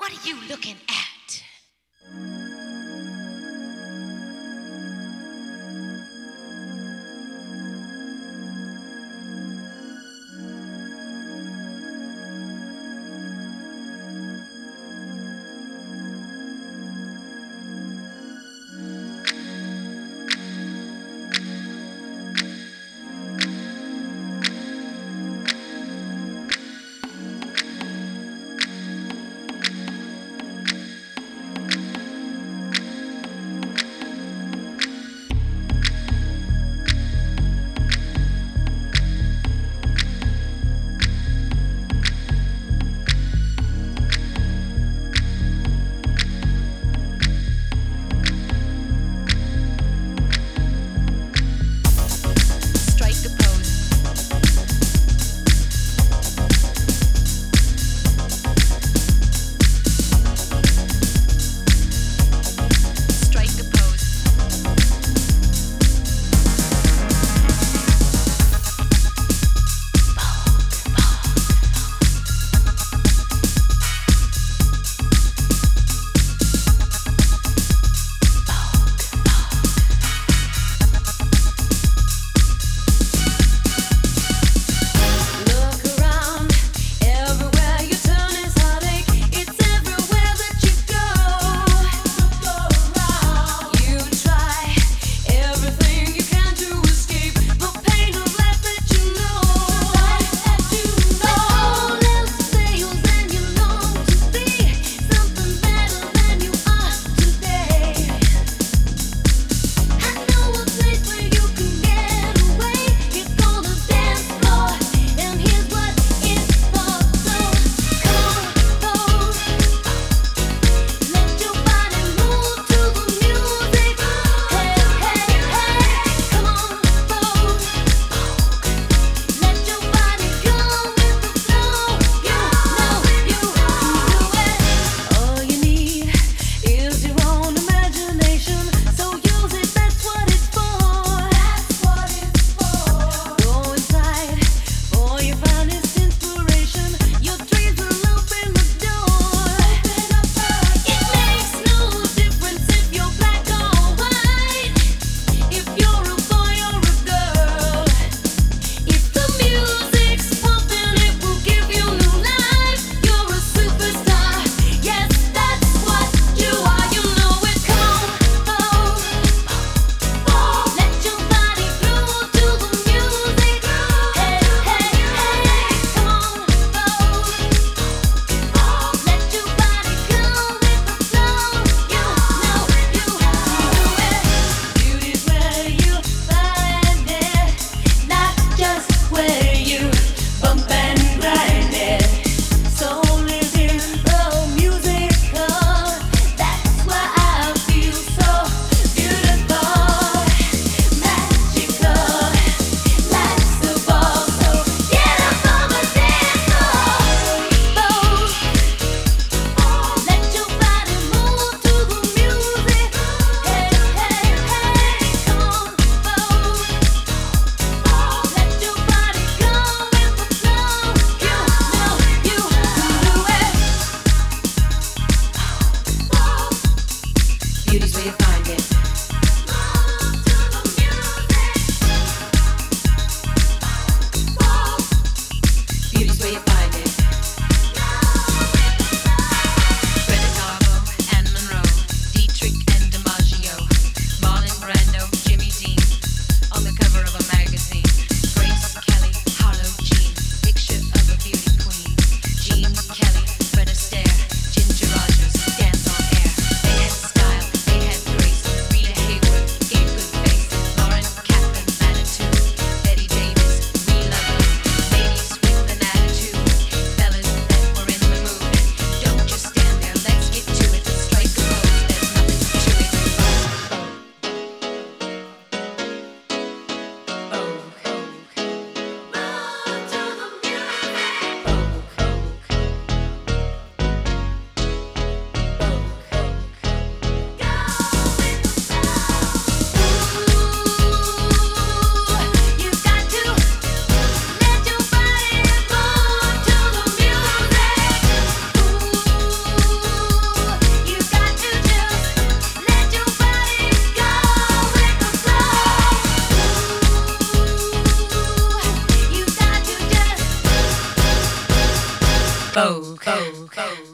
What are you looking at? where you like it. Co, co, co.